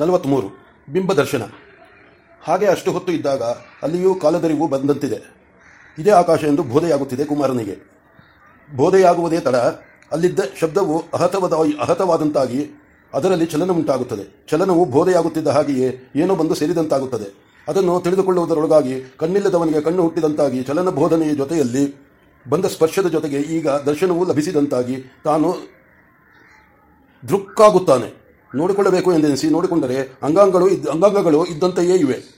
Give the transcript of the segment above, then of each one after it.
ನಲವತ್ತ್ಮೂರು ಬಿಂಬ ದರ್ಶನ. ಹಾಗೆ ಅಷ್ಟು ಹೊತ್ತು ಇದ್ದಾಗ ಅಲ್ಲಿಯೂ ಕಾಲದರಿವು ಬಂದಂತಿದೆ. ಇದೇ ಆಕಾಶ ಎಂದು ಬೋಧೆಯಾಗುತ್ತಿದೆ ಕುಮಾರನಿಗೆ. ಬೋಧೆಯಾಗುವುದೇ ತಡ, ಅಲ್ಲಿದ್ದ ಶಬ್ದವು ಅಹತವಾದ ಅಹತವಾದಂತಾಗಿ ಅದರಲ್ಲಿ ಚಲನ ಉಂಟಾಗುತ್ತದೆ. ಚಲನವು ಬೋಧೆಯಾಗುತ್ತಿದ್ದ ಹಾಗೆಯೇ ಏನೋ ಬಂದು ಸೇರಿದಂತಾಗುತ್ತದೆ. ಅದನ್ನು ತಿಳಿದುಕೊಳ್ಳುವುದರೊಳಗಾಗಿ ಕಣ್ಣಿಲ್ಲದವನಿಗೆ ಕಣ್ಣು ಹುಟ್ಟಿದಂತಾಗಿ ಚಲನ ಬೋಧನೆಯ ಜೊತೆಯಲ್ಲಿ ಬಂದ ಸ್ಪರ್ಶದ ಜೊತೆಗೆ ಈಗ ದರ್ಶನವು ಲಭಿಸಿದಂತಾಗಿ ತಾನು ದೃಕ್ಕಾಗುತ್ತಾನೆ. ನೋಡಿಕೊಳ್ಳಬೇಕು ಎಂದೆನಿಸಿ ನೋಡಿಕೊಂಡರೆ ಅಂಗಾಂಗಗಳು ಇದ್ದ ಅಂಗಾಂಗಗಳು ಇದ್ದಂತೆಯೇ ಇವೆ.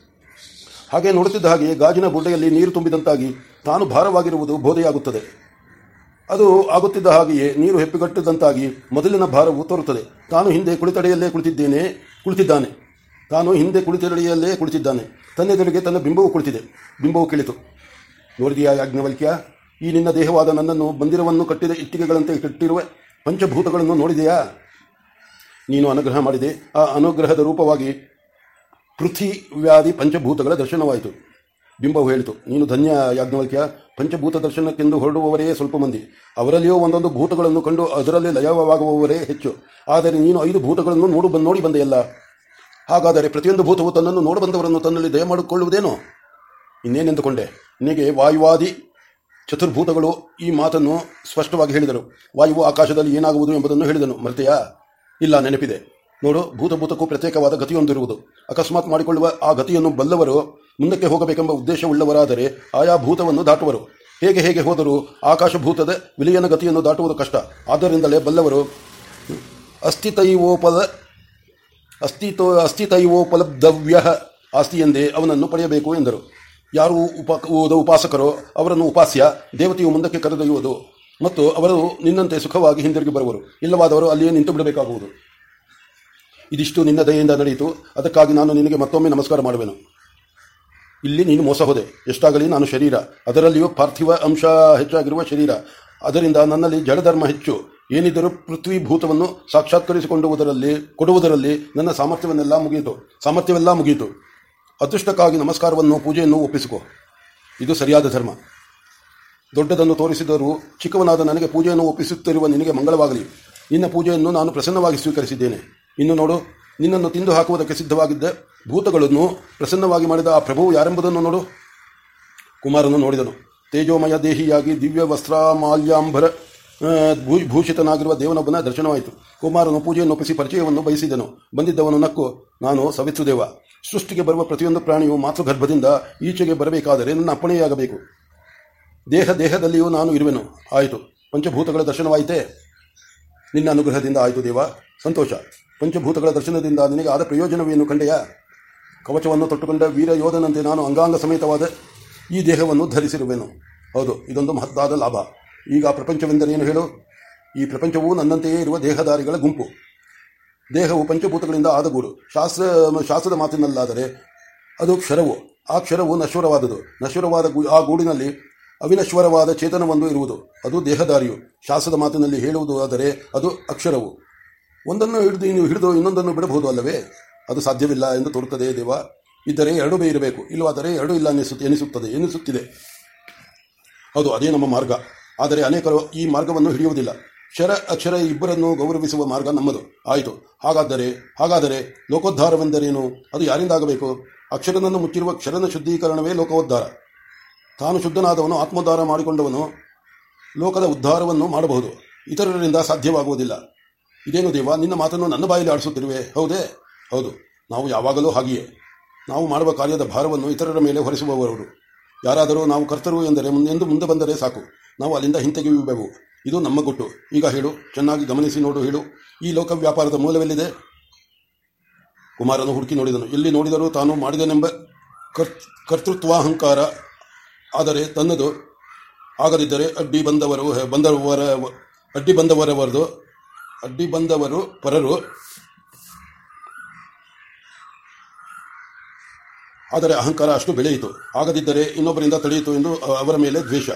ಹಾಗೆ ನೋಡುತ್ತಿದ್ದ ಹಾಗೆ ಗಾಜಿನ ಬುಡ್ಡೆಯಲ್ಲಿ ನೀರು ತುಂಬಿದಂತಾಗಿ ತಾನು ಭಾರವಾಗಿರುವುದು ಬೋಧೆಯಾಗುತ್ತದೆ. ಅದು ಆಗುತ್ತಿದ್ದ ಹಾಗೆಯೇ ನೀರು ಹೆಪ್ಪುಗಟ್ಟಿದಂತಾಗಿ ಮೊದಲಿನ ಭಾರವು ತೋರುತ್ತದೆ. ತಾನು ಹಿಂದೆ ಕುಳಿತಡೆಯಲ್ಲೇ ಕುಳಿತಿದ್ದೇನೆ, ಕುಳಿತಿದ್ದಾನೆ. ತಾನು ಹಿಂದೆ ಕುಳಿತಡೆಯಲ್ಲೇ ಕುಳಿತಿದ್ದಾನೆ. ತನ್ನೆದುರಿಗೆ ತನ್ನ ಬಿಂಬವು ಕುಳಿತಿದೆ. ಬಿಂಬವು ಕಿಳಿತು. ನೋಡಿದೆಯಾ ಯಾಜ್ಞವಲ್ಕ್ಯ, ಈ ನಿನ್ನ ದೇಹವಾದ ನನ್ನನ್ನು ಮಂದಿರವನ್ನು ಕಟ್ಟಿದ ಇಟ್ಟಿಗೆಗಳಂತೆ ಕಟ್ಟಿರುವ ಪಂಚಭೂತಗಳನ್ನು ನೋಡಿದೆಯಾ? ನೀನು ಅನುಗ್ರಹ ಮಾಡಿದೆ. ಆ ಅನುಗ್ರಹದ ರೂಪವಾಗಿ ಪೃಥ್ವಿವ್ಯಾಧಿ ಪಂಚಭೂತಗಳ ದರ್ಶನವಾಯಿತು. ಬಿಂಬವು ಹೇಳಿತು, ನೀನು ಧನ್ಯ ಯಾಜ್ಞವಲ್ಕ್ಯ, ಪಂಚಭೂತ ದರ್ಶನಕ್ಕೆಂದು ಹೊರಡುವವರೇ ಸ್ವಲ್ಪ ಮಂದಿ. ಅವರಲ್ಲಿಯೂ ಒಂದೊಂದು ಭೂತಗಳನ್ನು ಕಂಡು ಅದರಲ್ಲಿ ಲಯವಾಗುವವರೇ ಹೆಚ್ಚು. ಆದರೆ ನೀನು ಐದು ಭೂತಗಳನ್ನು ನೋಡು ಬಂದು ನೋಡಿ ಬಂದೆಯಲ್ಲ. ಹಾಗಾದರೆ ಪ್ರತಿಯೊಂದು ಭೂತವು ತನ್ನನ್ನು ನೋಡು ಬಂದವರನ್ನು ತನ್ನಲ್ಲಿ ದಯ ಮಾಡಿಕೊಳ್ಳುವುದೇನೋ? ಇನ್ನೇನೆಂದುಕೊಂಡೆ? ನಿನಗೆ ವಾಯುವಾದಿ ಚತುರ್ಭೂತಗಳು ಈ ಮಾತನ್ನು ಸ್ಪಷ್ಟವಾಗಿ ಹೇಳಿದರು. ವಾಯುವು ಆಕಾಶದಲ್ಲಿ ಏನಾಗುವುದು ಎಂಬುದನ್ನು ಹೇಳಿದನು, ಮರ್ತೆಯಾ? ಇಲ್ಲ, ನೆನಪಿದೆ. ನೋಡು, ಭೂತಭೂತಕ್ಕೂ ಪ್ರತ್ಯೇಕವಾದ ಗತಿಯೊಂದಿರುವುದು. ಅಕಸ್ಮಾತ್ ಮಾಡಿಕೊಳ್ಳುವ ಆ ಗತಿಯನ್ನು ಬಲ್ಲವರು ಮುಂದಕ್ಕೆ ಹೋಗಬೇಕೆಂಬ ಉದ್ದೇಶವುಳ್ಳವರಾದರೆ ಆಯಾ ಭೂತವನ್ನು ದಾಟುವರು. ಹೇಗೆ ಹೇಗೆ ಹೋದರೂ ಆಕಾಶಭೂತದ ವಿಲಯನ ಗತಿಯನ್ನು ದಾಟುವುದು ಕಷ್ಟ. ಆದ್ದರಿಂದಲೇ ಬಲ್ಲವರು ಅಸ್ಥಿತೈವೋಪದ ಅಸ್ಥಿತೋ ಅಸ್ಥಿತೈವೋಪಲಬ್ಧವ್ಯ ಆಸ್ತಿ ಎಂದೇ ಅವನನ್ನು ಪಡೆಯಬೇಕು ಎಂದರು. ಯಾರು ಉಪ ಉಪಾಸಕರೋ ಅವರನ್ನು ಉಪಾಸ್ಯ, ದೇವತೆಯು ಮುಂದಕ್ಕೆ ಕರೆದೊಯ್ಯುವುದು. ಮತ್ತು ಅವರು ನಿನ್ನಂತೆ ಸುಖವಾಗಿ ಹಿಂದಿರುಗಿ ಬರುವರು. ಇಲ್ಲವಾದವರು ಅಲ್ಲಿಯೇ ನಿಂತು ಬಿಡಬೇಕಾಗುವುದು. ಇದಿಷ್ಟು ನಿನ್ನ ದಯೆಯಿಂದ ನಡೆಯಿತು. ಅದಕ್ಕಾಗಿ ನಾನು ನಿನಗೆ ಮತ್ತೊಮ್ಮೆ ನಮಸ್ಕಾರ ಮಾಡುವೆನು. ಇಲ್ಲಿ ನೀನು ಮೋಸ ಹೋದೆ. ಎಷ್ಟಾಗಲಿ ನಾನು ಶರೀರ. ಅದರಲ್ಲಿಯೂ ಪಾರ್ಥಿವ ಅಂಶ ಹೆಚ್ಚಾಗಿರುವ ಶರೀರ. ಅದರಿಂದ ನನ್ನಲ್ಲಿ ಜಡಧರ್ಮ ಹೆಚ್ಚು. ಏನಿದ್ದರೂ ಪೃಥ್ವೀಭೂತವನ್ನು ಸಾಕ್ಷಾತ್ಕರಿಸಿಕೊಂಡುವುದರಲ್ಲಿ, ಕೊಡುವುದರಲ್ಲಿ ನನ್ನ ಸಾಮರ್ಥ್ಯವನ್ನೆಲ್ಲ ಮುಗಿಯಿತು. ಸಾಮರ್ಥ್ಯವೆಲ್ಲ ಮುಗಿಯಿತು. ಅದೃಷ್ಟಕ್ಕಾಗಿ ನಮಸ್ಕಾರವನ್ನು, ಪೂಜೆಯನ್ನು ಒಪ್ಪಿಸಿಕೊ. ಇದು ಸರಿಯಾದ ಧರ್ಮ. ದೊಡ್ಡದನ್ನು ತೋರಿಸಿದರೂ ಚಿಕ್ಕವನಾದ ನನಗೆ ಪೂಜೆಯನ್ನು ಒಪ್ಪಿಸುತ್ತಿರುವ ನಿನಗೆ ಮಂಗಳವಾಗಲಿ. ನಿನ್ನ ಪೂಜೆಯನ್ನು ನಾನು ಪ್ರಸನ್ನವಾಗಿ ಸ್ವೀಕರಿಸಿದ್ದೇನೆ. ಇನ್ನು ನೋಡು, ನಿನ್ನನ್ನು ತಿಂದು ಹಾಕುವುದಕ್ಕೆ ಸಿದ್ಧವಾಗಿದ್ದ ಭೂತಗಳನ್ನು ಪ್ರಸನ್ನವಾಗಿ ಮಾಡಿದ ಆ ಪ್ರಭು ಯಾರೆಂಬುದನ್ನು ನೋಡು. ಕುಮಾರನು ನೋಡಿದನು. ತೇಜೋಮಯ ದೇಹಿಯಾಗಿ ದಿವ್ಯ ವಸ್ತ್ರಾ ಮಾಲ್ಯಾಂಬರ ಭೂ- ಭೂಷಿತನಾಗಿರುವ ದೇವನೊಬ್ಬನ ದರ್ಶನವಾಯಿತು. ಕುಮಾರನು ಪೂಜೆಯನ್ನು ಒಪ್ಪಿಸಿ ಪರಿಚಯವನ್ನು ಬಯಸಿದನು. ಬಂದಿದ್ದವನು, ನಕ್ಕು, ನಾನು ಸವಿತೃದೇವ ಸೃಷ್ಟಿಗೆ ಬರುವ ಪ್ರತಿಯೊಂದು ಪ್ರಾಣಿಯು ಮಾತೃಗರ್ಭದಿಂದ ಈಚೆಗೆ ಬರಬೇಕಾದರೆ ನನ್ನ ಅಪ್ಪಣೆಯಾಗಬೇಕು. ದೇಹ ದೇಹದಲ್ಲಿಯೂ ನಾನು ಇರುವೆನು. ಆಯಿತು. ಪಂಚಭೂತಗಳ ದರ್ಶನವಾಯಿತೇ. ನಿನ್ನ ಅನುಗ್ರಹದಿಂದ ಆಯಿತು ದೇವ. ಸಂತೋಷ. ಪಂಚಭೂತಗಳ ದರ್ಶನದಿಂದ ನಿನಗೆ ಆದ ಪ್ರಯೋಜನವೇನು ಕಂಡೆಯ? ಕವಚವನ್ನು ತೊಟ್ಟುಕೊಂಡ ವೀರ ಯೋಧನಂತೆ ನಾನು ಅಂಗಾಂಗ ಸಮೇತವಾದ ಈ ದೇಹವನ್ನು ಧರಿಸಿರುವೆನು. ಹೌದು, ಇದೊಂದು ಮಹತ್ತಾದ ಲಾಭ. ಈಗ ಪ್ರಪಂಚವೆಂದರೇನು ಹೇಳು? ಈ ಪ್ರಪಂಚವು ನನ್ನಂತೆಯೇ ಇರುವ ದೇಹಧಾರಿಗಳ ಗುಂಪು. ದೇಹವು ಪಂಚಭೂತಗಳಿಂದ ಆದಗೂಡು. ಶಾಸ್ತ್ರ ಶಾಸ್ತ್ರದ ಮಾತಿನಲ್ಲಾದರೆ ಅದು ಕ್ಷರವು. ಆ ಕ್ಷರವು ನಶ್ವರವಾದದು. ನಶ್ವರವಾದ ಆ ಗೂಡಿನಲ್ಲಿ ಅವಿನಶ್ವರವಾದ ಚೇತನವೊಂದು ಇರುವುದು. ಅದು ದೇಹದಾರಿಯು. ಶಾಸ್ತ್ರದ ಮಾತಿನಲ್ಲಿ ಹೇಳುವುದು ಆದರೆ ಅದು ಅಕ್ಷರವು. ಒಂದನ್ನು ಹಿಡಿದು ನೀವು ಹಿಡಿದು ಇನ್ನೊಂದನ್ನು ಬಿಡಬಹುದು ಅಲ್ಲವೇ? ಅದು ಸಾಧ್ಯವಿಲ್ಲ ಎಂದು ತೋರುತ್ತದೆ ದೇವ. ಇದ್ದರೆ ಎರಡು ಬೇ ಇರಬೇಕು. ಇಲ್ಲವಾದರೆ ಎರಡು ಇಲ್ಲ ಎನಿಸು ಎನಿಸುತ್ತದೆ ಎನಿಸುತ್ತಿದೆ. ಅದು ಅದೇ ನಮ್ಮ ಮಾರ್ಗ. ಆದರೆ ಅನೇಕರು ಈ ಮಾರ್ಗವನ್ನು ಹಿಡಿಯುವುದಿಲ್ಲ. ಕ್ಷರ ಅಕ್ಷರ ಇಬ್ಬರನ್ನು ಗೌರವಿಸುವ ಮಾರ್ಗ ನಮ್ಮದು. ಆಯಿತು. ಹಾಗಾದರೆ ಹಾಗಾದರೆ ಲೋಕೋದ್ಧಾರವೆಂದರೇನು? ಅದು ಯಾರಿಂದಾಗಬೇಕು? ಅಕ್ಷರನನ್ನು ಮುಚ್ಚಿರುವ ಕ್ಷರನ ಶುದ್ಧೀಕರಣವೇ ಲೋಕೋದ್ಧಾರ. ತಾನು ಶುದ್ಧನಾದವನು, ಆತ್ಮೋದ್ಧಾರ ಮಾಡಿಕೊಂಡವನು, ಲೋಕದ ಉದ್ಧಾರವನ್ನು ಮಾಡಬಹುದು. ಇತರರಿಂದ ಸಾಧ್ಯವಾಗುವುದಿಲ್ಲ. ಇದೇನು ದೇವ, ನಿನ್ನ ಮಾತನ್ನು ನನ್ನ ಬಾಯಲ್ಲಿ ಆಡಿಸುತ್ತಿರುವೆ. ಹೌದೇ? ಹೌದು. ನಾವು ಯಾವಾಗಲೂ ಹಾಗೆಯೇ. ನಾವು ಮಾಡುವ ಕಾರ್ಯದ ಭಾರವನ್ನು ಇತರರ ಮೇಲೆ ಹೊರಿಸುವವರು ಯಾರಾದರೂ ನಾವು ಕರ್ತರು ಎಂದರೆ ಎಂದು ಮುಂದೆ ಬಂದರೆ ಸಾಕು. ನಾವು ಅಲ್ಲಿಂದ ಹಿಂತೆಗೆಯುವೆವು. ಇದು ನಮ್ಮ ಗುಟ್ಟು. ಈಗ ಹೇಳು. ಚೆನ್ನಾಗಿ ಗಮನಿಸಿ ನೋಡು, ಹೇಳು. ಈ ಲೋಕ ವ್ಯಾಪಾರದ ಮೂಲವೆಲ್ಲಿದೆ? ಕುಮಾರನು ಹುಡುಕಿ ನೋಡಿದನು. ಎಲ್ಲಿ ನೋಡಿದರೂ ತಾನು ಮಾಡಿದನೆಂಬ ಕರ್, ಕರ್ತೃತ್ವಾಹಂಕಾರ ಆದರೆ ತನ್ನದು ಆಗದಿದ್ದರೆ ಅಡ್ಡಿ ಬಂದವರು, ಬಂದವರ, ಅಡ್ಡಿ ಬಂದವರವರದು, ಅಡ್ಡಿ ಬಂದವರು ಪರರು. ಆದರೆ ಅಹಂಕಾರ ಅಷ್ಟು ಬೆಳೆಯಿತು. ಆಗದಿದ್ದರೆ ಇನ್ನೊಬ್ಬರಿಂದ ತಡೆಯಿತು ಎಂದು ಅವರ ಮೇಲೆ ದ್ವೇಷ.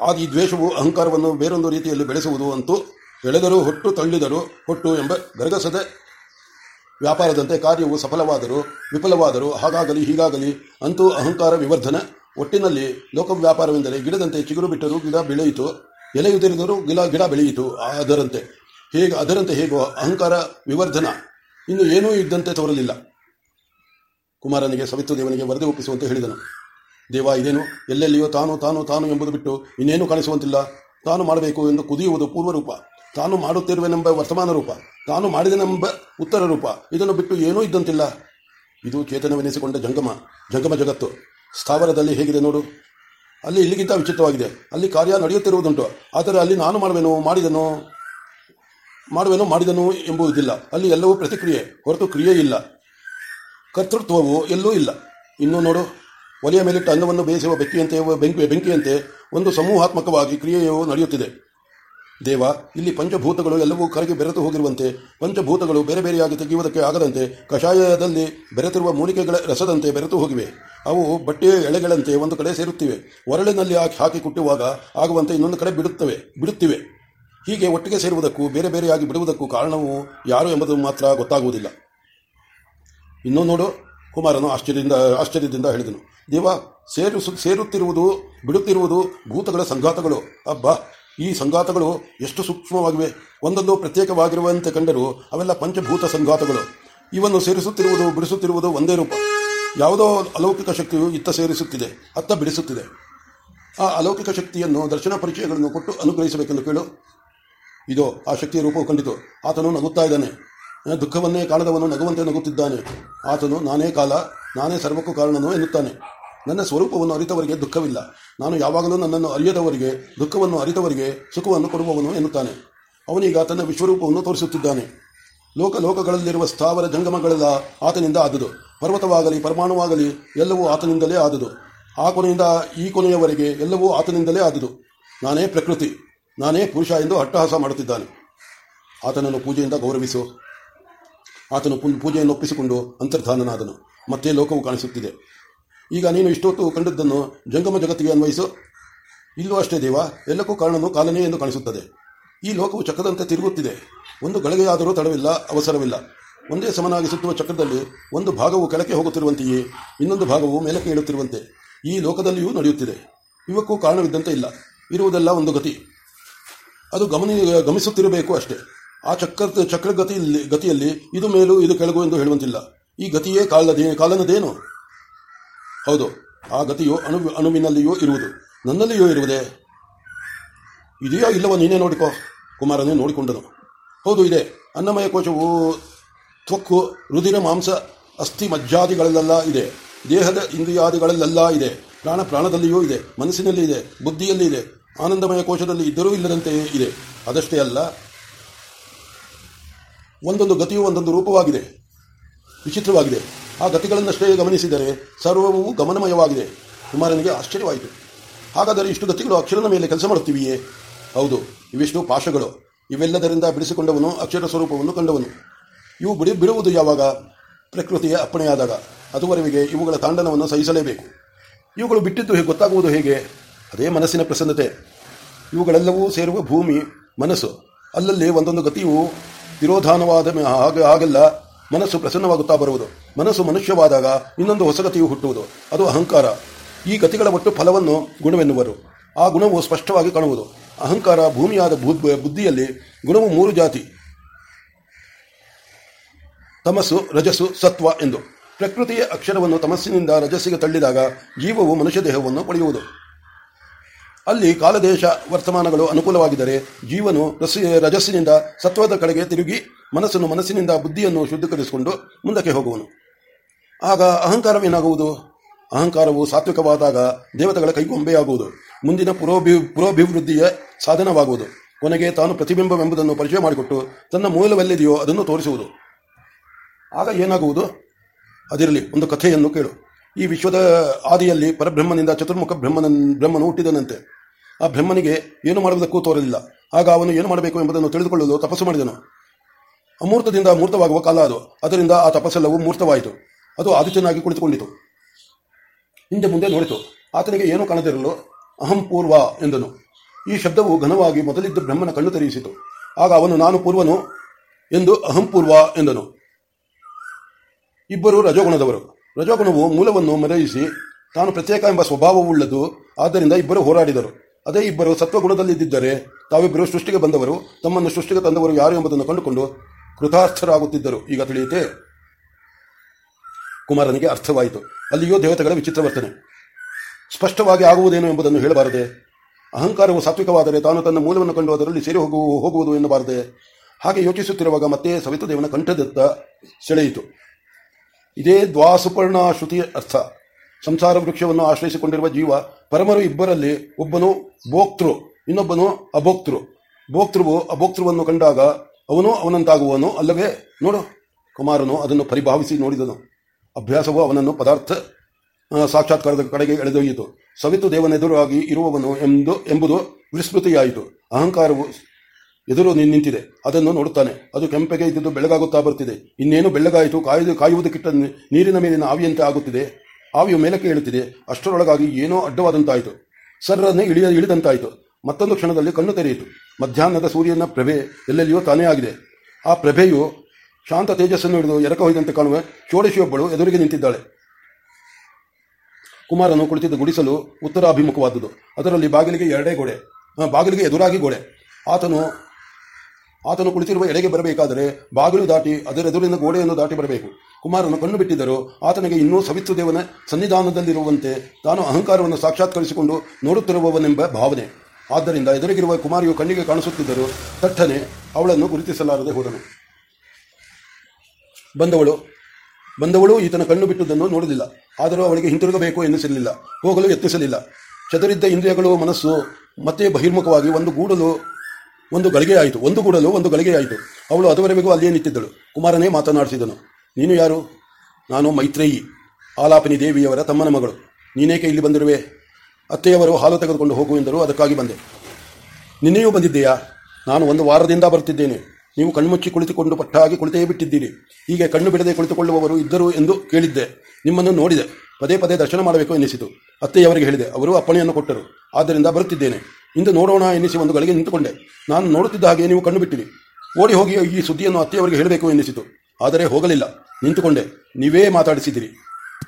ಆಗ ಈ ದ್ವೇಷವು ಅಹಂಕಾರವನ್ನು ಬೇರೊಂದು ರೀತಿಯಲ್ಲಿ ಬೆಳೆಸುವುದು ಅಂತೂ ಎಳೆದರೂ ಹೊಟ್ಟು ತಳ್ಳಿದರೂ ಹೊಟ್ಟು ಎಂಬ ಗರಗಸದ ವ್ಯಾಪಾರದಂತೆ ಕಾರ್ಯವು ಸಫಲವಾದರೂ ವಿಫಲವಾದರೂ ಹಾಗಾಗಲಿ ಹೀಗಾಗಲಿ ಅಂತೂ ಅಹಂಕಾರ ವಿವರ್ಧನ ಒಟ್ಟಿನಲ್ಲಿ ಲೋಕ ವ್ಯಾಪಾರವೆಂದರೆ ಗಿಡದಂತೆ ಚಿಗುರು ಬಿಟ್ಟರೂ ಗಿಡ ಬೆಳೆಯಿತು, ಎಲೆಯುದಿರಿದರೂ ಗಿಡ ಗಿಡ ಬೆಳೆಯಿತು, ಅದರಂತೆ. ಹೇಗೆ, ಅದರಂತೆ ಹೇಗೋ ಅಹಂಕಾರ, ವಿವರ್ಧನ ಇನ್ನು ಏನೂ ಇದ್ದಂತೆ ತೋರಲಿಲ್ಲ. ಕುಮಾರನಿಗೆ ಸವಿತು ದೇವನಿಗೆ ವರದಿ ಒಪ್ಪಿಸುವಂತೆ ಹೇಳಿದನು. ದೇವ, ಇದೇನು? ಎಲ್ಲೆಲ್ಲಿಯೋ ತಾನು ತಾನು ತಾನು ಎಂಬುದು ಬಿಟ್ಟು ಇನ್ನೇನು ಕಾಣಿಸುವಂತಿಲ್ಲ. ತಾನು ಮಾಡಬೇಕು ಎಂದು ಕುದಿಯುವುದು ಪೂರ್ವರೂಪ. ತಾನು ಮಾಡುತ್ತಿರುವೆನೆಂಬ ವರ್ತಮಾನ ರೂಪ. ತಾನು ಮಾಡಿದನೆಂಬ ಉತ್ತರ ರೂಪ. ಇದನ್ನು ಬಿಟ್ಟು ಏನೂ ಇದ್ದಂತಿಲ್ಲ. ಇದು ಚೇತನವೆನಿಸಿಕೊಂಡ ಜಂಗಮ ಜಂಗಮ ಜಗತ್ತು. ಸ್ಥಾವರದಲ್ಲಿ ಹೇಗಿದೆ ನೋಡು. ಅಲ್ಲಿ ಇಲ್ಲಿಗಿಂತ ವಿಚಿತ್ರವಾಗಿದೆ. ಅಲ್ಲಿ ಕಾರ್ಯ ನಡೆಯುತ್ತಿರುವುದುಂಟು. ಆದರೆ ಅಲ್ಲಿ ನಾನು ಮಾಡುವೆನು, ಮಾಡಿದನು ಮಾಡುವೆನು, ಮಾಡಿದನು ಎಂಬುದಿಲ್ಲ. ಅಲ್ಲಿ ಎಲ್ಲವೂ ಪ್ರತಿಕ್ರಿಯೆ, ಹೊರತು ಕ್ರಿಯೆ ಇಲ್ಲ. ಕರ್ತೃತ್ವವು ಎಲ್ಲೂ ಇಲ್ಲ. ಇನ್ನು ನೋಡು, ಒಲೆಯ ಮೇಲಿಟ್ಟ ಅನ್ನವನ್ನು ಬೇಯಿಸುವ ಬೆಂಕಿಯಂತೆ ಬೆಂಕಿ, ಬೆಂಕಿಯಂತೆ ಒಂದು ಸಮೂಹಾತ್ಮಕವಾಗಿ ಕ್ರಿಯೆಯು ನಡೆಯುತ್ತಿದೆ. ದೇವ, ಇಲ್ಲಿ ಪಂಚಭೂತಗಳು ಎಲ್ಲವೂ ಕರಗಿ ಬೆರೆತು ಹೋಗಿರುವಂತೆ, ಪಂಚಭೂತಗಳು ಬೇರೆ ಬೇರೆಯಾಗಿ ತೆಗೆಯುವುದಕ್ಕೆ ಆಗದಂತೆ, ಕಷಾಯದಲ್ಲಿ ಬೆರೆತಿರುವ ಮೂಲಿಕೆಗಳ ರಸದಂತೆ ಬೆರೆತು ಹೋಗಿವೆ. ಅವು ಬಟ್ಟೆಯ ಎಳೆಗಳಂತೆ ಒಂದು ಕಡೆ ಸೇರುತ್ತಿವೆ. ಒರಳಿನಲ್ಲಿ ಹಾಕಿ ಹಾಕಿ ಕುಟ್ಟುವಾಗ ಆಗುವಂತೆ ಇನ್ನೊಂದು ಕಡೆ ಬಿಡುತ್ತವೆ, ಬಿಡುತ್ತಿವೆ. ಹೀಗೆ ಒಟ್ಟಿಗೆ ಸೇರುವುದಕ್ಕೂ ಬೇರೆ ಬೇರೆಯಾಗಿ ಬಿಡುವುದಕ್ಕೂ ಕಾರಣವು ಯಾರು ಎಂಬುದು ಮಾತ್ರ ಗೊತ್ತಾಗುವುದಿಲ್ಲ. ಇನ್ನೂ ನೋಡು, ಕುಮಾರನು ಆಶ್ಚರ್ಯದಿಂದ ಆಶ್ಚರ್ಯದಿಂದ ಹೇಳಿದನು. ದೇವ, ಸೇರು, ಸೇರುತ್ತಿರುವುದು, ಬಿಡುತ್ತಿರುವುದು ಭೂತಗಳ ಸಂಘಾತಗಳು. ಅಬ್ಬಾ, ಈ ಸಂಘಾತಗಳು ಎಷ್ಟು ಸೂಕ್ಷ್ಮವಾಗಿವೆ. ಒಂದೊಂದು ಪ್ರತ್ಯೇಕವಾಗಿರುವಂತೆ ಕಂಡರೂ ಅವೆಲ್ಲ ಪಂಚಭೂತ ಸಂಘಾತಗಳು. ಇವನ್ನು ಸೇರಿಸುತ್ತಿರುವುದು, ಬಿಡಿಸುತ್ತಿರುವುದು ಒಂದೇ ರೂಪ. ಯಾವುದೋ ಅಲೌಕಿಕ ಶಕ್ತಿಯು ಇತ್ತ ಸೇರಿಸುತ್ತಿದೆ, ಅತ್ತ ಬಿಡಿಸುತ್ತಿದೆ. ಆ ಅಲೌಕಿಕ ಶಕ್ತಿಯನ್ನು ದರ್ಶನ ಪರಿಚಯಗಳನ್ನು ಕೊಟ್ಟು ಅನುಗ್ರಹಿಸಬೇಕೆಂದು ಕೇಳು. ಇದೋ, ಆ ಶಕ್ತಿಯ ರೂಪವು ಕಂಡಿತು. ಆತನು ನಗುತ್ತಾ ಇದ್ದಾನೆ. ದುಃಖವನ್ನೇ ಕಾಲದವನು ನಗುವಂತೆ ನಗುತ್ತಿದ್ದಾನೆ. ಆತನು, ನಾನೇ ಕಾಲ, ನಾನೇ ಸರ್ವಕ್ಕೂ ಕಾರಣನು ಎನ್ನುತ್ತಾನೆ. ನನ್ನ ಸ್ವರೂಪವನ್ನು ಅರಿತವರಿಗೆ ದುಃಖವಿಲ್ಲ. ನಾನು ಯಾವಾಗಲೂ ನನ್ನನ್ನು ಅರಿಯದವರಿಗೆ, ದುಃಖವನ್ನು ಅರಿತವರಿಗೆ ಸುಖವನ್ನು ಕೊಡುವವನು ಎನ್ನುತ್ತಾನೆ. ಅವನೀಗ ತನ್ನ ವಿಶ್ವರೂಪವನ್ನು ತೋರಿಸುತ್ತಿದ್ದಾನೆ. ಲೋಕ ಲೋಕಗಳಲ್ಲಿರುವ ಸ್ಥಾವರ ಜಂಗಮಗಳೆಲ್ಲ ಆತನಿಂದ ಆದುದು. ಪರ್ವತವಾಗಲಿ, ಪರಮಾಣುವಾಗಲಿ, ಎಲ್ಲವೂ ಆತನಿಂದಲೇ ಆದುದು. ಆ ಕೊನೆಯಿಂದ ಈ ಕೊನೆಯವರೆಗೆ ಎಲ್ಲವೂ ಆತನಿಂದಲೇ ಆದುದು. ನಾನೇ ಪ್ರಕೃತಿ, ನಾನೇ ಪುರುಷ ಎಂದು ಅಟ್ಟಹಾಸ ಮಾಡುತ್ತಿದ್ದಾನೆ. ಆತನನ್ನು ಪೂಜೆಯಿಂದ ಗೌರವಿಸು. ಆತನು ಪೂಜೆಯನ್ನು ಒಪ್ಪಿಸಿಕೊಂಡು ಅಂತರ್ಧಾನನಾದನು. ಮತ್ತೆ ಲೋಕವು ಕಾಣಿಸುತ್ತಿದೆ. ಈಗ ನೀನು ಇಷ್ಟೊತ್ತು ಕಂಡದ್ದನ್ನು ಜಂಗಮ ಜಗತ್ತಿಗೆ ಅನ್ವಯಿಸು. ಇಲ್ಲೂ ಅಷ್ಟೇ ದೇವ, ಎಲ್ಲಕ್ಕೂ ಕಾರಣನು ಕಾಲನೇ ಎಂದು ಕಾಣಿಸುತ್ತದೆ. ಈ ಲೋಕವು ಚಕ್ಕದಂತೆ ತಿರುಗುತ್ತಿದೆ. ಒಂದು ಗಳಿಗೆಯಾದರೂ ತಡವಿಲ್ಲ, ಅವಸರವಿಲ್ಲ. ಒಂದೇ ಸಮನಾಗಿ ಸುತ್ತುವ ಚಕ್ರದಲ್ಲಿ ಒಂದು ಭಾಗವು ಕೆಳಕ್ಕೆ ಹೋಗುತ್ತಿರುವಂತೆಯೇ ಇನ್ನೊಂದು ಭಾಗವು ಮೇಲಕ್ಕೆ ಏಳುತ್ತಿರುವಂತೆ ಈ ಲೋಕದಲ್ಲಿಯೂ ನಡೆಯುತ್ತಿದೆ. ಇವಕ್ಕೂ ಕಾರಣವಿದ್ದಂತೆ ಇಲ್ಲ. ಇರುವುದೆಲ್ಲ ಒಂದು ಗತಿ. ಅದು ಗಮನ, ಗಮಿಸುತ್ತಿರಬೇಕು ಅಷ್ಟೇ. ಆ ಚಕ್ರ ಚಕ್ರಗತಿಯಲ್ಲಿ ಗತಿಯಲ್ಲಿ ಇದು ಮೇಲು ಇದು ಕೆಳಗು ಎಂದು ಹೇಳುವಂತಿಲ್ಲ. ಈ ಗತಿಯೇ ಕಾಲದೇ, ಕಾಲನದೇನು? ಹೌದು. ಆ ಗತಿಯು ಅಣು, ಅಣುವಿನಲ್ಲಿಯೂ ಇರುವುದು. ನನ್ನಲ್ಲಿಯೂ ಇರುವುದೇ? ಇದೆಯೋ ಇಲ್ಲವೋ ನೀನೇ ನೋಡಿಕೋ. ಕುಮಾರನೇ ನೋಡಿಕೊಂಡನು. ಹೌದು, ಇದೆ. ಅನ್ನಮಯ ಕೋಶವು ತ್ವಕ್ಕು ರುದಿರ ಮಾಂಸ ಅಸ್ಥಿ ಮಜ್ಜಾದಿಗಳಲ್ಲೆಲ್ಲ ಇದೆ. ದೇಹದ ಇಂದ್ರಿಯಾದಿಗಳಲ್ಲೆಲ್ಲ ಇದೆ. ಪ್ರಾಣ ಪ್ರಾಣದಲ್ಲಿಯೂ ಇದೆ. ಮನಸ್ಸಿನಲ್ಲಿ ಇದೆ. ಬುದ್ಧಿಯಲ್ಲಿ ಇದೆ. ಆನಂದಮಯ ಕೋಶದಲ್ಲಿ ಇದ್ದರೂ ಇಲ್ಲದಂತೆಯೇ ಇದೆ. ಅದಷ್ಟೇ ಅಲ್ಲ, ಒಂದೊಂದು ಗತಿಯು ಒಂದೊಂದು ರೂಪವಾಗಿದೆ. ವಿಚಿತ್ರವಾಗಿದೆ. ಆ ಗತಿಗಳನ್ನಷ್ಟೇ ಗಮನಿಸಿದರೆ ಸರ್ವವೂ ಗಮನಮಯವಾಗಿದೆ. ಕುಮಾರನಿಗೆ ಆಶ್ಚರ್ಯವಾಯಿತು. ಹಾಗಾದರೆ ಇಷ್ಟು ಗತಿಗಳು ಅಕ್ಷರದ ಮೇಲೆ ಕೆಲಸ ಮಾಡುತ್ತಿವೆಯೇ? ಹೌದು, ಇವೆಷ್ಟು ಪಾಶಗಳು. ಇವೆಲ್ಲದರಿಂದ ಬಿಡಿಸಿಕೊಂಡವನು ಅಕ್ಷರ ಸ್ವರೂಪವನ್ನು ಕಂಡವನು. ಇವು ಬಿಡಿ ಬಿಡುವುದು ಯಾವಾಗ? ಪ್ರಕೃತಿಯ ಅಪ್ಪಣೆಯಾದಾಗ. ಅದುವರೆಗೆ ಇವುಗಳ ತಾಂಡನವನ್ನು ಸಹಿಸಲೇಬೇಕು. ಇವುಗಳು ಬಿಟ್ಟಿದ್ದು ಹೇಗೆ ಗೊತ್ತಾಗುವುದು ಹೇಗೆ? ಅದೇ ಮನಸ್ಸಿನ ಪ್ರಸನ್ನತೆ. ಇವುಗಳೆಲ್ಲವೂ ಸೇರುವ ಭೂಮಿ, ಮನಸ್ಸು. ಅಲ್ಲಲ್ಲಿ ಒಂದೊಂದು ಗತಿಯು ತಿರೋಧಾನವಾದ ಹಾಗೆ ಹಾಗೆಲ್ಲ ಮನಸ್ಸು ಪ್ರಸನ್ನವಾಗುತ್ತಾ ಬರುವುದು. ಮನಸ್ಸು ಮನುಷ್ಯವಾದಾಗ ಇನ್ನೊಂದು ಹೊಸ ಗತಿಯು ಹುಟ್ಟುವುದು. ಅದು ಅಹಂಕಾರ. ಈ ಗತಿಗಳ ಒಟ್ಟು ಫಲವನ್ನು ಗುಣವೆನ್ನುವರು. ಆ ಗುಣವು ಸ್ಪಷ್ಟವಾಗಿ ಕಾಣುವುದು. ಅಹಂಕಾರ ಭೂಮಿಯಾದ ಬುದ್ಧಿಯಲ್ಲಿ ಗುಣವು ಮೂರು ಜಾತಿ. ತಮಸ್ಸು, ರಜಸ್ಸು, ಸತ್ವ ಎಂದು. ಪ್ರಕೃತಿಯ ಅಕ್ಷರವನ್ನು ತಮಸ್ಸಿನಿಂದ ರಜಸ್ಸಿಗೆ ತಳ್ಳಿದಾಗ ಜೀವವು ಮನುಷ್ಯ ದೇಹವನ್ನು ಪಡೆಯುವುದು. ಅಲ್ಲಿ ಕಾಲದೇಶ ವರ್ತಮಾನಗಳು ಅನುಕೂಲವಾಗಿದ್ದರೆ ಜೀವನು ರಜಸ್ಸಿನಿಂದ ಸತ್ವದ ಕಡೆಗೆ ತಿರುಗಿ ಮನಸ್ಸನ್ನು ಮನಸ್ಸಿನಿಂದ ಬುದ್ಧಿಯನ್ನು ಶುದ್ಧೀಕರಿಸಿಕೊಂಡು ಮುಂದಕ್ಕೆ ಹೋಗುವನು. ಆಗ ಅಹಂಕಾರವೇನಾಗುವುದು? ಅಹಂಕಾರವು ಸಾತ್ವಿಕವಾದಾಗ ದೇವತೆಗಳ ಕೈಗೊಂಬೆಯಾಗುವುದು. ಮುಂದಿನ ಪುರೋಭಿ, ಪುರೋಭಿವೃದ್ಧಿಯ ಸಾಧನವಾಗುವುದು. ಕೊನೆಗೆ ತಾನು ಪ್ರತಿಬಿಂಬವೆಂಬುದನ್ನು ಪರಿಚಯ ಮಾಡಿಕೊಟ್ಟು ತನ್ನ ಮೂಲವೆಲ್ಲಿದೆಯೋ ಅದನ್ನು ತೋರಿಸುವುದು. ಆಗ ಏನಾಗುವುದು? ಅದಿರಲಿ, ಒಂದು ಕಥೆಯನ್ನು ಕೇಳು. ಈ ವಿಶ್ವದ ಆದಿಯಲ್ಲಿ ಪರಬ್ರಹ್ಮನಿಂದ ಚತುರ್ಮುಖ ಬ್ರಹ್ಮನ ಬ್ರಹ್ಮನು ಹುಟ್ಟಿದನಂತೆ. ಆ ಬ್ರಹ್ಮನಿಗೆ ಏನು ಮಾಡುವುದಕ್ಕೂ ತೋರಲಿಲ್ಲ. ಆಗ ಅವನು ಏನು ಮಾಡಬೇಕು ಎಂಬುದನ್ನು ತಿಳಿದುಕೊಳ್ಳಲು ತಪಸ್ಸು ಮಾಡಿದನು. ಅಮೂರ್ತದಿಂದ ಮೂರ್ತವಾಗುವ ಕಾಲ ಅದು. ಅದರಿಂದ ಆ ತಪಸ್ಸೆಲ್ಲವೂ ಮೂರ್ತವಾಯಿತು. ಅದು ಆದಿತ್ಯನಾಗಿ ಕುಳಿತುಕೊಂಡಿತು. ಹಿಂದೆ ಮುಂದೆ ನೋಡಿತು. ಆತನಿಗೆ ಏನು ಕಾಣದಿರಲು? ಅಹಂ ಪೂರ್ವ ಎಂದನು. ಈ ಶಬ್ದವು ಘನವಾಗಿ ಮೊದಲಿದ್ದ ಬ್ರಹ್ಮನ ಕಣ್ಣು ತೆರೆಯಿಸಿತು. ಆಗ ಅವನು, ನಾನು ಪೂರ್ವನು ಎಂದು ಅಹಂಪೂರ್ವ ಎಂದನು. ಇಬ್ಬರು ರಜೋಗುಣದವರು. ರಜೋಗುಣವು ಮೂಲವನ್ನು ಮರೆಯಿಸಿ ತಾನು ಪ್ರತ್ಯೇಕ ಎಂಬ ಸ್ವಭಾವವುಳ್ಳದು, ಆದ್ದರಿಂದ ಇಬ್ಬರು ಹೋರಾಡಿದರು. ಅದೇ ಇಬ್ಬರು ಸತ್ವಗುಣದಲ್ಲಿದ್ದರೆ ತಾವಿಬ್ಬರು ಸೃಷ್ಟಿಗೆ ಬಂದವರು, ತಮ್ಮನ್ನು ಸೃಷ್ಟಿಗೆ ತಂದವರು ಯಾರು ಎಂಬುದನ್ನು ಕಂಡುಕೊಂಡು ಕೃತಾರ್ಥರಾಗುತ್ತಿದ್ದರು. ಈಗ ತಿಳಿಯುತ್ತೆ. ಕುಮಾರನಿಗೆ ಅರ್ಥವಾಯಿತು. ಅಲ್ಲಿಯೂ ದೇವತೆಗಳ ವಿಚಿತ್ರ ವರ್ತನೆ. ಸ್ಪಷ್ಟವಾಗಿ ಆಗುವುದೇನು ಎಂಬುದನ್ನು ಹೇಳಬಾರದೆ. ಅಹಂಕಾರವು ಸಾತ್ವಿಕವಾದರೆ ತಾನು ತನ್ನ ಮೂಲವನ್ನು ಕಂಡು ಅದರಲ್ಲಿ ಸೇರಿ ಹೋಗುವ, ಹೋಗುವುದು ಎನ್ನುಬಾರದೆ. ಹಾಗೆ ಯೋಚಿಸುತ್ತಿರುವಾಗ ಮತ್ತೆ ಸವಿತದೇವನ ಕಂಠದತ್ತ ಸೆಳೆಯಿತು. ಇದೇ ದ್ವಾಸುಪರ್ಣ ಶ್ರುತಿಯ ಅರ್ಥ. ಸಂಸಾರ ವೃಕ್ಷವನ್ನು ಆಶ್ರಯಿಸಿಕೊಂಡಿರುವ ಜೀವ, ಪರಮರು ಇಬ್ಬರಲ್ಲಿ ಒಬ್ಬನು ಭೋಕ್ತೃ, ಇನ್ನೊಬ್ಬನು ಅಭೋಕ್ತೃ. ಭೋಕ್ತೃವು ಅಭೋಕ್ತೃವನ್ನು ಕಂಡಾಗ ಅವನು ಅವನಂತಾಗುವನು ಅಲ್ಲವೇ? ನೋಡು. ಕುಮಾರನು ಅದನ್ನು ಪರಿಭಾವಿಸಿ ನೋಡಿದನು. ಅಭ್ಯಾಸವು ಅವನನ್ನು ಪದಾರ್ಥ ಸಾಕ್ಷಾತ್ಕಾರದ ಕಡೆಗೆ ಎಳೆದೊಯ್ಯಿತು. ಸವಿತು ದೇವನೆದುರಾಗಿ ಇರುವವನು ಎಂದು ಎಂಬುದು ವಿಸ್ಮೃತಿಯಾಯಿತು. ಅಹಂಕಾರವು ಎದುರು ನಿಂತಿದೆ. ಅದನ್ನು ನೋಡುತ್ತಾನೆ. ಅದು ಕೆಂಪಗೆ ಇದ್ದುದು ಬೆಳಗಾಗುತ್ತಾ ಬರುತ್ತಿದೆ ಇನ್ನೇನು ಬೆಳ್ಳಗಾಯಿತು? ಕಾಯ್ದು ಕಾಯುವುದಕ್ಕಿಟ್ಟ ನೀರಿನ ಮೇಲಿನ ಆವಿಯಂತೆ ಆಗುತ್ತಿದೆ. ಆವಿಯು ಮೇಲಕ್ಕೆ ಇಳುತ್ತಿದೆ ಅಷ್ಟರೊಳಗಾಗಿ ಏನೋ ಅಡ್ಡವಾದಂತಾಯಿತು. ಸರ್ರನ್ನೇ ಇಳಿಯ ಇಳಿದಂತಾಯಿತು. ಮತ್ತೊಂದು ಕ್ಷಣದಲ್ಲಿ ಕಣ್ಣು ತೆರೆಯಿತು. ಮಧ್ಯಾಹ್ನದ ಸೂರ್ಯನ ಪ್ರಭೆ ಎಲ್ಲೆಲ್ಲಿಯೋ ತಾನೇ ಆಗಿದೆ. ಆ ಪ್ರಭೆಯು ಶಾಂತ ತೇಜಸ್ಸನ್ನು ಹಿಡಿದು ಎರಕ ಹೋಗಿದಂತೆ ಕಾಣುವ ಚೋಡಶಿಯೊಬ್ಬಳು ಎದುರಿಗೆ ನಿಂತಿದ್ದಾಳೆ. ಕುಮಾರನು ಕುಳಿತಿದ್ದ ಗುಡಿಸಲು ಉತ್ತರಾಭಿಮುಖವಾದುದು. ಅದರಲ್ಲಿ ಬಾಗಿಲಿಗೆ ಎರಡೇ ಗೋಡೆ ಬಾಗಿಲಿಗೆ ಎದುರಾಗಿ ಗೋಡೆ. ಆತನು ಆತನು ಕುಳಿತಿರುವ ಎಡೆಗೆ ಬರಬೇಕಾದರೆ ಬಾಗಿಲು ದಾಟಿ ಅದರೆದುರಿನ ಗೋಡೆಯನ್ನು ದಾಟಿ ಬರಬೇಕು. ಕುಮಾರನು ಕಣ್ಣು ಬಿಟ್ಟಿದ್ದರು ಆತನಿಗೆ ಇನ್ನೂ ಸವಿತೃದೇವನ ಸನ್ನಿಧಾನದಲ್ಲಿರುವಂತೆ ತಾನು ಅಹಂಕಾರವನ್ನು ಸಾಕ್ಷಾತ್ಕರಿಸಿಕೊಂಡು ನೋಡುತ್ತಿರುವವನೆಂಬ ಭಾವನೆ. ಆದ್ದರಿಂದ ಎದುರಿಗಿರುವ ಕುಮಾರಿಯು ಕಣ್ಣಿಗೆ ಕಾಣಿಸುತ್ತಿದ್ದರು ತಟ್ಟನೆ ಅವಳನ್ನು ಗುರುತಿಸಲಾರದೆ ಹೋದನು. ಬಂದವಳು ಬಂದವಳು ಈತನ ಕಣ್ಣು ಬಿಟ್ಟುದನ್ನು ನೋಡಲಿಲ್ಲ. ಆದರೂ ಅವಳಿಗೆ ಹಿಂತಿರುಗಬೇಕು ಎನ್ನಿಸಲಿಲ್ಲ ಹೋಗಲು ಯತ್ನಿಸಲಿಲ್ಲ. ಚದುರಿದ್ದ ಇಂದ್ರಿಯಗಳು ಮನಸ್ಸು ಮತ್ತೆ ಬಹಿರ್ಮುಖವಾಗಿ ಒಂದು ಗೂಡಲು ಒಂದು ಗಳಿಗೆ ಆಯಿತು ಒಂದು ಗೂಡಲು ಒಂದು ಗಳಿಗೆ ಆಯಿತು ಅವಳು ಅದುವರೆಗೂ ಅಲ್ಲಿಯೇ ನಿಂತಿದ್ದಳು. ಕುಮಾರನೇ ಮಾತನಾಡಿಸಿದನು. ನೀನು ಯಾರು? ನಾನು ಮೈತ್ರೇಯಿ, ಆಲಾಪನಿ ದೇವಿಯವರ ತಮ್ಮನ ಮಗಳು. ನೀನೇಕೆ ಇಲ್ಲಿ ಬಂದಿರುವೆ? ಅತ್ತೆಯವರು ಹಾಲು ತೆಗೆದುಕೊಂಡು ಹೋಗು ಎಂದರು. ಅದಕ್ಕಾಗಿ ಬಂದೆ. ನಿನ್ನೆಯೂ ಬಂದಿದ್ದೀಯಾ? ನಾನು ಒಂದು ವಾರದಿಂದ ಬರುತ್ತಿದ್ದೇನೆ ನೀವು ಕಣ್ಮುಚ್ಚಿ ಕುಳಿತುಕೊಂಡು ಪಟ್ಟಾಗಿ ಕುಳಿತೇ ಬಿಟ್ಟಿದ್ದೀರಿ. ಹೀಗೆ ಕಣ್ಣು ಬಿಡದೆ ಕುಳಿತುಕೊಳ್ಳುವವರು ಇದ್ದರು ಎಂದು ಕೇಳಿದ್ದೆ. ನಿಮ್ಮನ್ನು ನೋಡಿದೆ. ಪದೇ ಪದೇ ದರ್ಶನ ಮಾಡಬೇಕು ಎನಿಸಿತು ಅತ್ತೆಯವರಿಗೆ ಹೇಳಿದೆ. ಅವರು ಅಪ್ಪಣೆಯನ್ನು ಕೊಟ್ಟರು. ಆದ್ದರಿಂದ ಬರುತ್ತಿದ್ದೇನೆ. ಇಂದು ನೋಡೋಣ ಎನ್ನಿಸಿ ಒಂದು ಗಳಿಗೆ ನಿಂತುಕೊಂಡೆ. ನಾನು ನೋಡುತ್ತಿದ್ದ ಹಾಗೆ ನೀವು ಕಣ್ಣು ಬಿಟ್ಟಿರಿ. ಓಡಿ ಹೋಗಿ ಈ ಸುದ್ದಿಯನ್ನು ಅತ್ತೆಯವರಿಗೆ ಹೇಳಬೇಕು ಎನ್ನಿಸಿತು. ಆದರೆ ಹೋಗಲಿಲ್ಲ. ನಿಂತುಕೊಂಡೆ. ನೀವೇ ಮಾತಾಡಿಸಿದಿರಿ